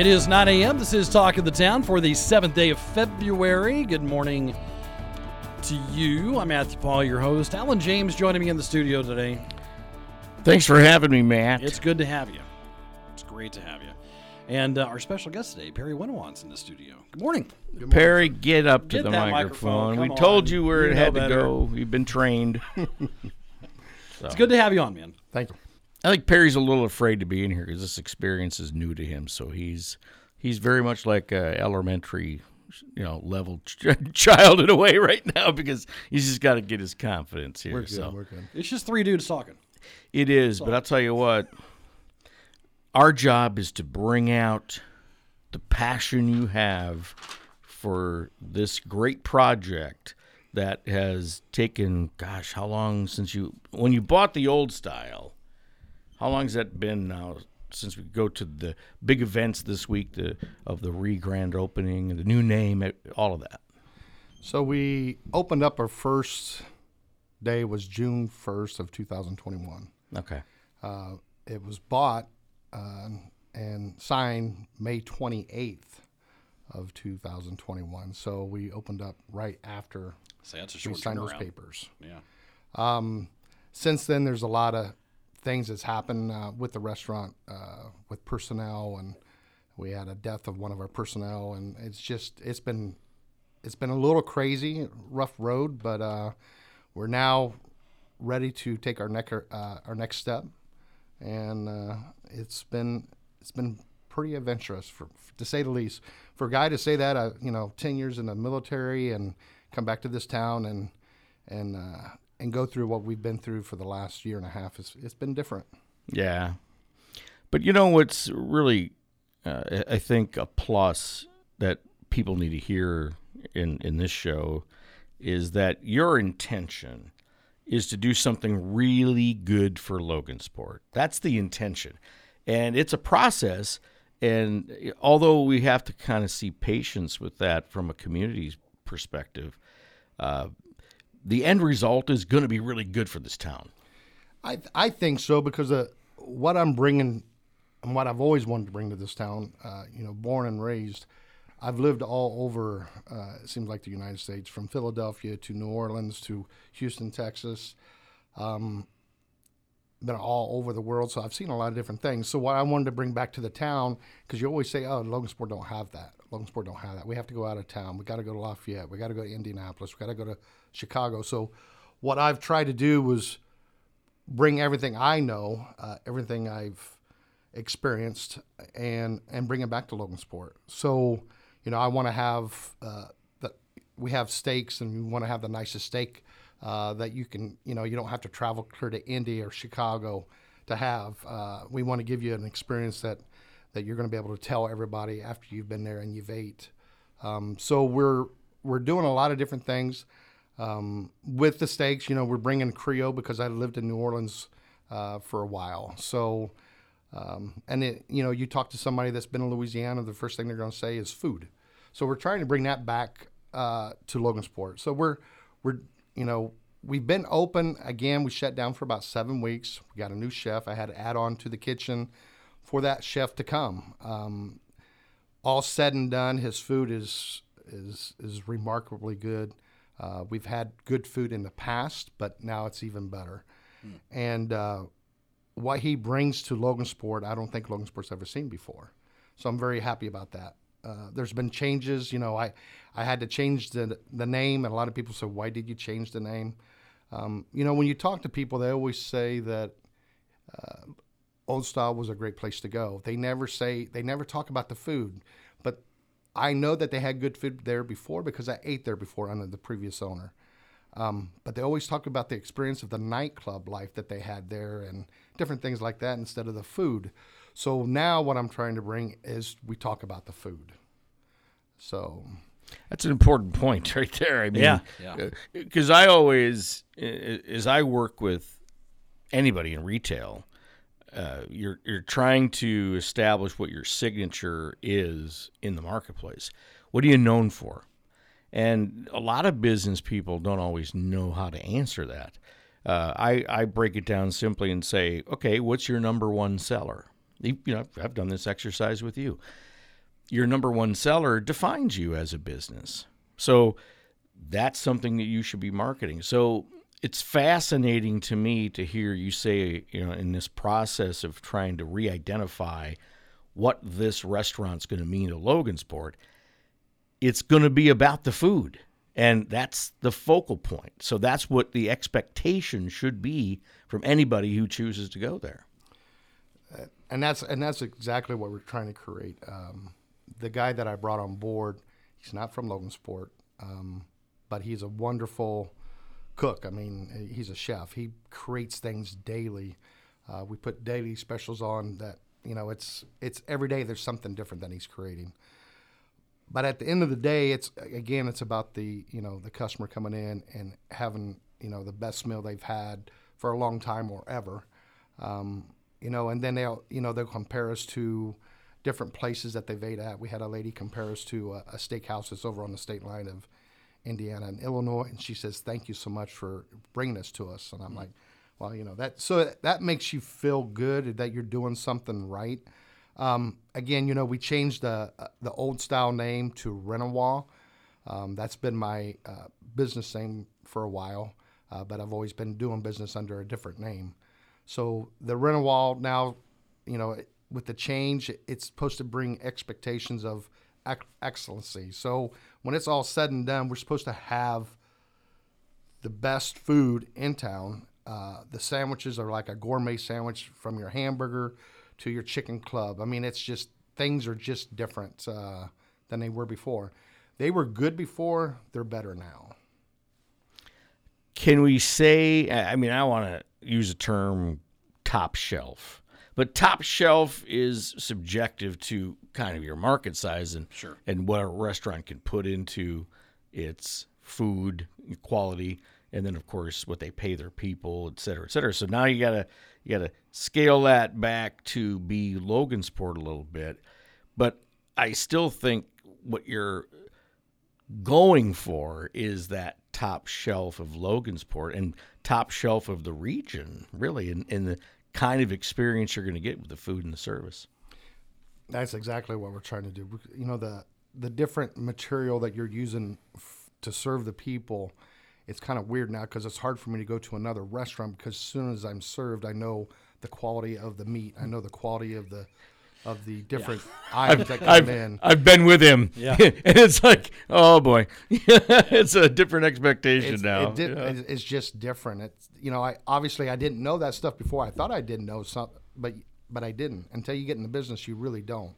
It is 9 a.m. This is Talk of the Town for the 7th day of February. Good morning to you. I'm Matthew Paul, your host. Alan James joining me in the studio today. Thanks for having me, Matt. It's good to have you. It's great to have you. And uh, our special guest today, Perry Winowant's in the studio. Good morning. Good morning. Perry, get up to Get the microphone. microphone. We Come told you where You it know had to better. go. You've been trained. It's good to have you on, man. Thank you. I think Perry's a little afraid to be in here because this experience is new to him. So he's he's very much like a elementary, you know, level ch- child in a way right now because he's just got to get his confidence here. We're good. so We're good. It's just three dudes talking. it is, but I'll tell you what. Our job is to bring out the passion you have for this great project that has taken gosh how long since you when you bought the old style how long has that been now since we go to the big events this week the of the re grand opening and the new name all of that So we opened up our first day was June 1st of 2021. okay Uh, it was bought uh, and signed May 28th of 2021. So we opened up right after So that's a we short signed those papers. Yeah. Um, since then, there's a lot of things that's happened uh, with the restaurant, uh, with personnel, and we had a death of one of our personnel, and it's just it's been it's been a little crazy, rough road, but uh, we're now ready to take our neck uh, our next step, and uh, it's been it's been pretty adventurous for, to say the least. For a guy to say that, uh, you know, ten years in the military and come back to this town and and and go through what we've been through for the last year and a half, it's, it's been different. Yeah, but you know what's really, uh, I think a plus that people need to hear in in this show is that your intention is to do something really good for Logansport. That's the intention, and it's a process. And although we have to kind of see patience with that from a community's perspective, uh, the end result is going to be really good for this town. I I think so because uh, what I'm bringing and what I've always wanted to bring to this town, uh, you know, born and raised, I've lived all over. Uh, it seems like the United States, from Philadelphia to New Orleans to Houston, Texas. Um, been all over the world, so I've seen a lot of different things. So what I wanted to bring back to the town, because you always say, "Oh, Logansport don't have that. Logansport don't have that. We have to go out of town. We got to go to Lafayette. We got to go to Indianapolis. We got to go to Chicago." So what I've tried to do was bring everything I know, uh, everything I've experienced, and and bring it back to Logansport. So, you know, I want to have uh, the we have steaks, and we want to have the nicest steak uh, that you can. You know, you don't have to travel clear to Indy or Chicago to have. Uh, we want to give you an experience that that you're going to be able to tell everybody after you've been there and you've ate. Um, so we're we're doing a lot of different things um, with the steaks. You know, we're bringing Creole because I lived in New Orleans uh, for a while. So, um, and it, you know, you talk to somebody that's been in Louisiana, the first thing they're going to say is food. So we're trying to bring that back uh, to Logansport. So we're we're you know we've been open again. We shut down for about seven weeks. We got a new chef. I had to add on to the kitchen for that chef to come. Um, all said and done, his food is is is remarkably good. Uh, we've had good food in the past, but now it's even better. And uh, what he brings to Logansport, I don't think Logansport's ever seen before. So I'm very happy about that. Uh, there's been changes. You know, I I had to change the the name, and a lot of people said, "Why did you change the name?" Um, you know, when you talk to people, they always say that uh, Old Style was a great place to go. They never say they never talk about the food, but I know that they had good food there before because I ate there before under the previous owner. Um, but they always talk about the experience of the nightclub life that they had there and different things like that instead of the food. So now what I'm trying to bring is we talk about the food. So That's an important point right there. I mean, Yeah, yeah. Because I always, as I work with anybody in retail, uh, you're you're trying to establish what your signature is in the marketplace. What are you known for? And a lot of business people don't always know how to answer that. Uh, I I break it down simply and say, okay, what's your number one seller? You know, I've done this exercise with you your number one seller defines you as a business. So that's something that you should be marketing. So it's fascinating to me to hear you say, you know, in this process of trying to re-identify what this restaurant's going to mean to Logansport, it's going to be about the food. And that's the focal point. So that's what the expectation should be from anybody who chooses to go there. And that's and that's exactly what we're trying to create. Um, the guy that I brought on board, he's not from Logansport, um, but he's a wonderful cook. I mean, he's a chef. He creates things daily. Uh, we put daily specials on that. You know, it's it's every day. There's something different that he's creating. But at the end of the day, it's again, it's about the you know the customer coming in and having you know the best meal they've had for a long time or ever. Um, you know, and then they'll you know they'll compare us to different places that they've ate at. We had a lady compare us to a, a steakhouse that's over on the state line of Indiana and Illinois, and she says, "Thank you so much for bringing this to us." And I'm like, "Well, you know that so that makes you feel good that you're doing something right." Um, again, you know, we changed the uh, the old style name to Renoir. Um, that's been my uh, business name for a while, uh, but I've always been doing business under a different name. So the Renoir now, you know, with the change, it's supposed to bring expectations of ec- excellency. So when it's all said and done, we're supposed to have the best food in town. Uh, the sandwiches are like a gourmet sandwich from your hamburger to your chicken club. I mean, it's just things are just different uh, than they were before. They were good before; they're better now. Can we say? I mean, I want to use a term top shelf, but top shelf is subjective to kind of your market size and Sure. and what a restaurant can put into its food quality, and then of course what they pay their people, et cetera, et cetera. So now you gotta you gotta scale that back to be Logansport a little bit, but I still think what you're going for is that top shelf of Logansport and top shelf of the region, really, in, in the kind of experience you're going to get with the food and the service. That's exactly what we're trying to do. You know, the the different material that you're using f- to serve the people, it's kind of weird now because it's hard for me to go to another restaurant because as soon as I'm served, I know the quality of the meat. I know the quality of the of the different items that come I've, in. I've been with him, Yeah. and it's like, oh boy, it's a different expectation It's, now. it did, Yeah. it's- it's just different. It's you know, I obviously I didn't know that stuff before. I thought I didn't know some, but but I didn't. Until you get in the business, you really don't.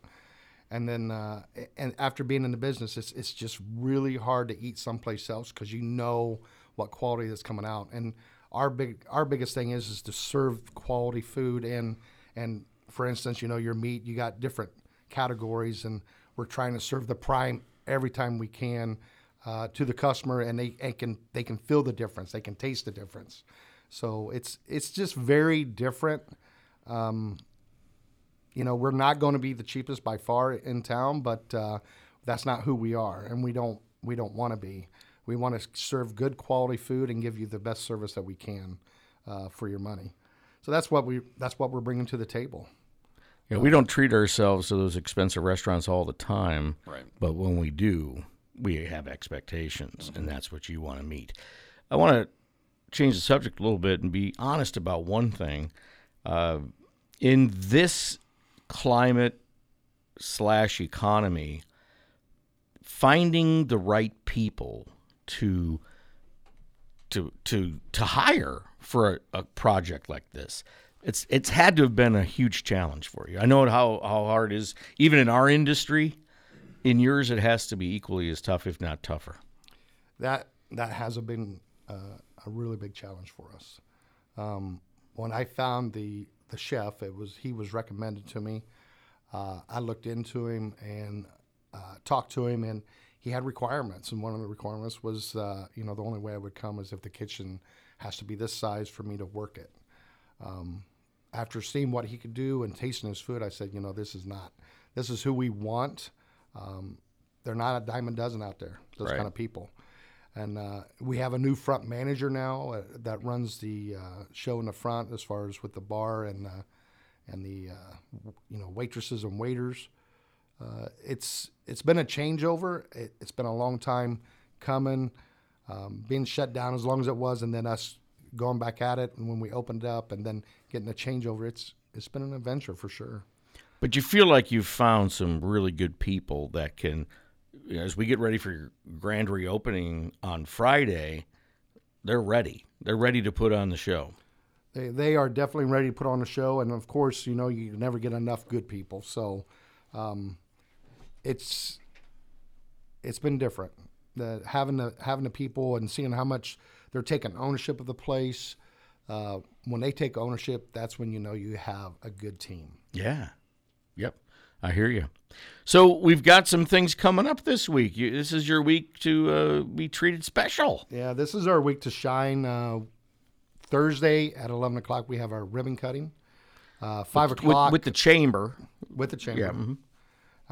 And then uh, and after being in the business, it's it's just really hard to eat someplace else because you know what quality that's coming out. And our big our biggest thing is is to serve quality food and and for instance, you know your meat, you got different categories, and we're trying to serve the prime every time we can uh, to the customer, and they, they can they can feel the difference, they can taste the difference. So it's it's just very different. Um, you know, we're not going to be the cheapest by far in town, but uh, that's not who we are, and we don't we don't want to be. We want to serve good quality food and give you the best service that we can uh, for your money. So that's what we that's what we're bringing to the table. You know, we don't treat ourselves to those expensive restaurants all the time, Right. but when we do, we have expectations, and that's what you want to meet. I want to change the subject a little bit and be honest about one thing. Uh, in this climate slash economy, finding the right people to to to to hire for a, a project like this. It's it's had to have been a huge challenge for you. I know how how hard it is, even in our industry. In yours, it has to be equally as tough, if not tougher. that that has been uh, a really big challenge for us. Um, when I found the the chef, it was he was recommended to me. Uh, I looked into him and uh, talked to him, and he had requirements, and one of the requirements was, uh, you know, the only way I would come is if the kitchen has to be this size for me to work it. Um, after seeing what he could do and tasting his food, I said, you know, this is not, this is who we want. Um, they're not a dime a dozen out there, those Right. kind of people. And uh, we have a new front manager now uh, that runs the uh, show in the front, as far as with the bar and uh, and the uh, you know waitresses and waiters. Uh, it's it's been a changeover. It, it's been a long time coming, um, being shut down as long as it was, and then us going back at it. And when we opened up, and then getting a changeover, it's it's been an adventure for sure. But you feel like you've found some really good people that can, you know, as we get ready for your grand reopening on Friday, they're ready. They're ready to put on the show. They, they are definitely ready to put on a show, and of course, you know you never get enough good people. So, um, it's it's been different. The having the having the people and seeing how much they're taking ownership of the place. Uh, when they take ownership, that's when you know you have a good team. Yeah. Yep. I hear you. So we've got some things coming up this week. You, this is your week to uh, be treated special. Yeah, this is our week to shine. Uh, Thursday at eleven o'clock, we have our ribbon cutting. Uh, five With, o'clock with the chamber. with the chamber. Yeah. mhm.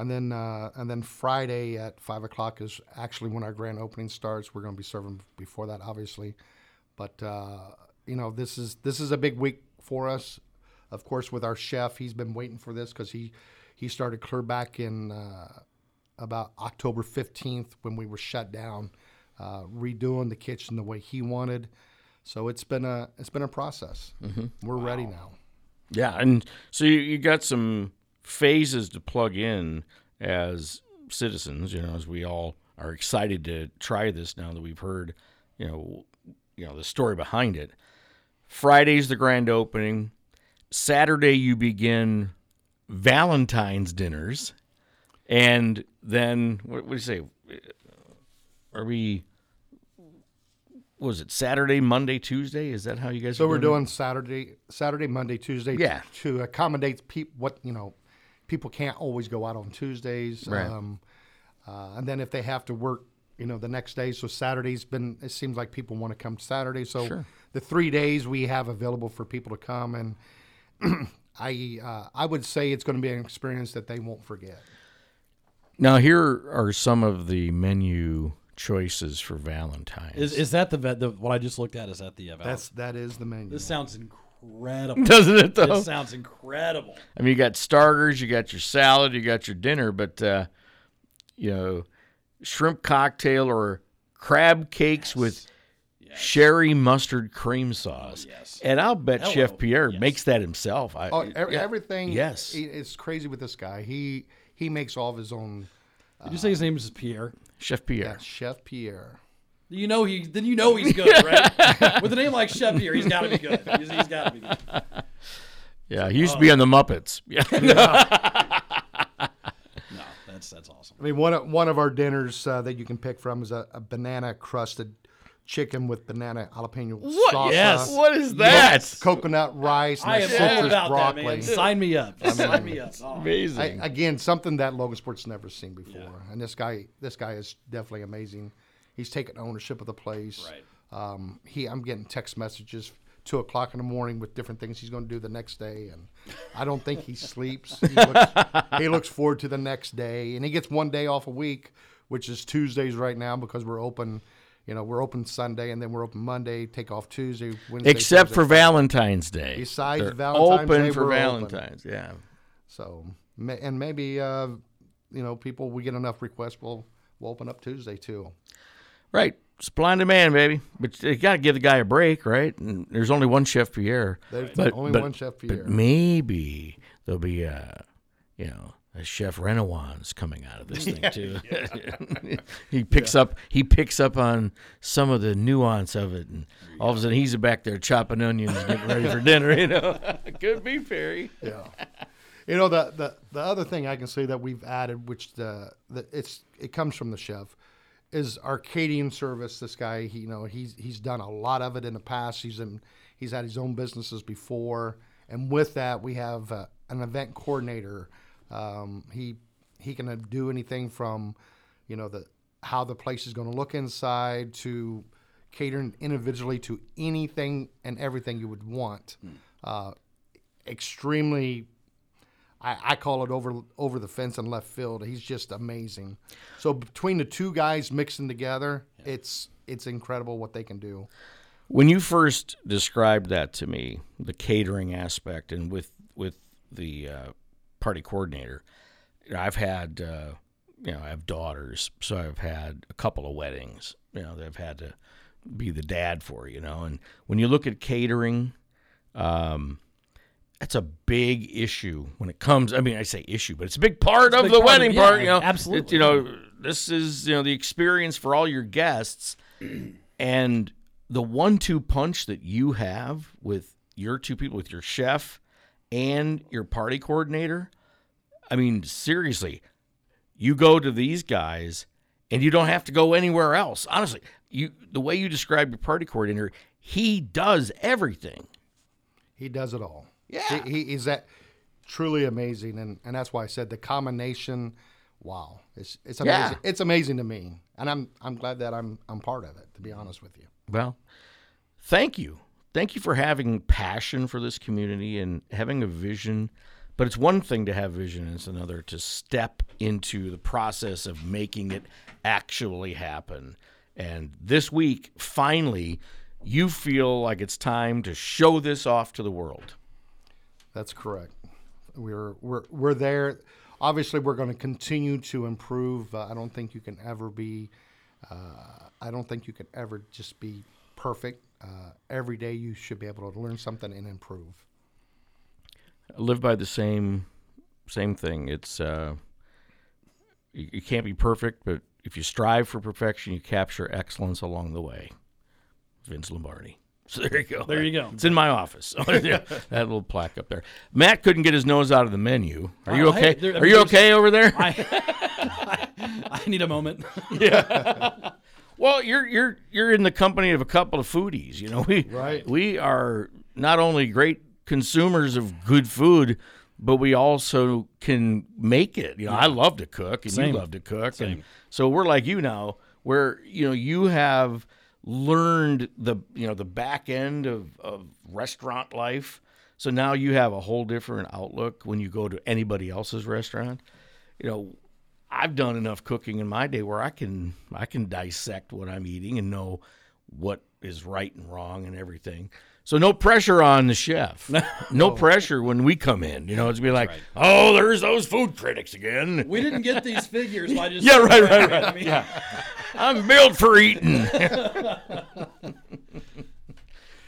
And then uh, and then Friday at five o'clock is actually when our grand opening starts. We're going to be serving before that, obviously, but uh, you know this is this is a big week for us. Of course, with our chef, he's been waiting for this because he he started clear back in uh, about October fifteenth when we were shut down, uh, redoing the kitchen the way he wanted. So it's been a it's been a process. We're ready now. Yeah, and so you, you got some phases to plug in as citizens. You know, as we all are excited to try this now that we've heard, you know, you know the story behind it. Friday's the grand opening. Saturday you begin Valentine's dinners, and then what, what do you say? Are we? Was it Saturday, Monday, Tuesday? Is that how you guys? So we're doing it? Saturday, Saturday, Monday, Tuesday. Yeah. To, accommodate people, what you know, people can't always go out on Tuesdays. Right. Um, uh, and then if they have to work, you know, the next day. So Saturday's been. It seems like people want to come Saturday. So Sure. the three days we have available for people to come, and I uh, I would say it's going to be an experience that they won't forget. Now, here are some of the menu choices for Valentine's. Is, is that the, the what I just looked at? Is that the uh, That's that is the menu. This sounds incredible. Doesn't it, though? This sounds incredible. I mean, you got starters, you got your salad, you got your dinner, but, uh, you know, shrimp cocktail or crab cakes with sherry mustard cream sauce. yes. And I'll bet Hello. Chef Pierre Yes. makes that himself. I, Oh, yeah. everything. Yes. he- it's crazy with this guy. He he makes all of his own. Did you say his name is Pierre? Chef Pierre. Yeah, Chef Pierre. You know he then you know he's good, right? With a name like Chef Pierre, he's got to be good. He's, he's got to be good. Yeah, he used to be on the Muppets. Yeah. No, that's that's awesome. I mean, one of, one of our dinners uh, that you can pick from is a, a banana crusted chicken with banana jalapeno What? salsa. Yes. What is that? Coconut rice and I a am citrus about broccoli. that, man. Sign me up. Sign me up. Oh. I, Amazing. again, something that Logansport's never seen before, and this guy, this guy is definitely amazing. He's taking ownership of the place. Right. Um, he, I'm getting text messages two o'clock in the morning with different things he's going to do the next day, and I don't think he sleeps. He looks, he looks forward to the next day, and he gets one day off a week, which is Tuesdays right now because we're open. You know, we're open Sunday, and then we're open Monday. Take off Tuesday, Wednesday, Except for Valentine's Day. Besides They're Valentine's open Day, for we're open. Valentine's. Yeah. So, and maybe uh, you know, people we get enough requests, we'll we'll open up Tuesday too. Right. Supply and demand, baby. But you got to give the guy a break, right? And there's only one Chef Pierre. There's But- only but- one Chef But Pierre. maybe there'll be a, you know, a Chef Renouans coming out of this thing too. he picks up he picks up on some of the nuance of it, and all of a sudden he's back there chopping onions, getting ready for dinner. You know, could be Perry. yeah. You know the, the the other thing I can say that we've added, which the, the it's it comes from the chef, is Arcadian service. This guy, he, you know, he's he's done a lot of it in the past. He's in he's had his own businesses before, and with that we have uh, an event coordinator. Um, he he can do anything from, you know, the how the place is going to look inside to catering individually to anything and everything you would want. Uh, extremely, I, I call it over over the fence and left field. He's just amazing. So between the two guys mixing together, it's it's incredible what they can do. When you first described that to me, the catering aspect, and with with the uh, party coordinator, I've had uh, you know I have daughters, so I've had a couple of weddings. You know, that I've had to be the dad for. You know, and when you look at catering, um, that's a big issue when it comes. I mean, I say issue, but it's a big part of big the part wedding it, yeah, part. You know, absolutely. It- you know, this is you know the experience for all your guests, and the one-two punch that you have with your two people, with your chef and your party coordinator. I mean, seriously, you go to these guys and you don't have to go anywhere else. Honestly, you the way you describe your party coordinator, he does everything. He does it all. Yeah. he, he is that truly amazing, and and that's why I said the combination. Wow, it's it's Yeah. amazing. It's amazing to me, and I'm I'm glad that I'm I'm part of it. To be honest with you. Well, thank you. Thank you for having passion for this community and having a vision. But it's one thing to have vision, and it's another to step into the process of making it actually happen. And this week, finally, you feel like it's time to show this off to the world. That's correct. We're we're we're there. Obviously, we're going to continue to improve. Uh, I don't think you can ever be. Uh, I don't think you can ever just be perfect. Uh, every day, you should be able to learn something and improve. I live by the same same thing. It's uh, you, you can't be perfect, but if you strive for perfection, you capture excellence along the way. Vince Lombardi. So there you go. There you go. It's in my office. Yeah, that little plaque up there. Matt couldn't get his nose out of the menu. Are you Oh, hey, okay? there- Are you okay over there? I, I need a moment. yeah. Well, you're you're you're in the company of a couple of foodies. You know, we Right. we are not only great consumers of good food, but we also can make it. You know, I love to cook, and Same. you love to cook, Same. and so we're like you now, where you know you have learned the you know the back end of of restaurant life. So now you have a whole different outlook when you go to anybody else's restaurant. You know, I've done enough cooking in my day where I can I can dissect what I'm eating and know what is right and wrong and everything. So no pressure on the chef. no oh. pressure when we come in. You know, it's be like, oh, there's those food critics again. We didn't get these figures, so I just Yeah, right, right, right. I mean, I'm built for eating.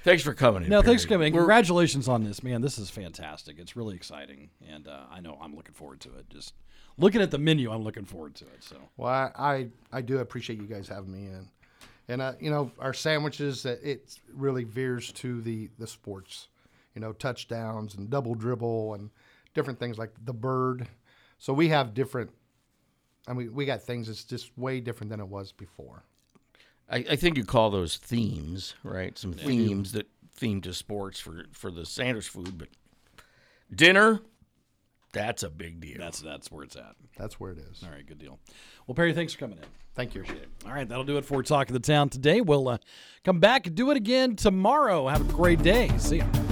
thanks for coming. in, No, thanks for Perry. coming. Congratulations on this, man. This is fantastic. It's really exciting, and uh, I know I'm looking forward to it. Just looking at the menu, I'm looking forward to it. So Well, I, I, I do appreciate you guys having me in. And, uh, you know, our sandwiches, that it really veers to the, the sports, you know, touchdowns and double dribble and different things like the bird. So we have different, I mean, we got things that's just way different than it was before. I, I think you call those themes, right? Some themes that theme to sports for for the Sanders food, but dinner, that's a big deal. that's that's where it's at. That's where it is. All right, good deal. Well, Perry, thanks for coming in. Thank you. Appreciate it. All right, that'll do it for Talk of the Town today. We'll uh, come back and do it again tomorrow. Have a great day. See you.